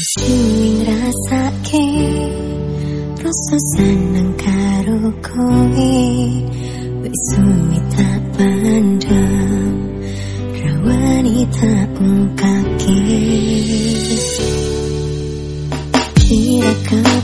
Suwi ngrasake rasa seneng karo kowe wis suwi tak pandang rawani tak ungkake. Kira kau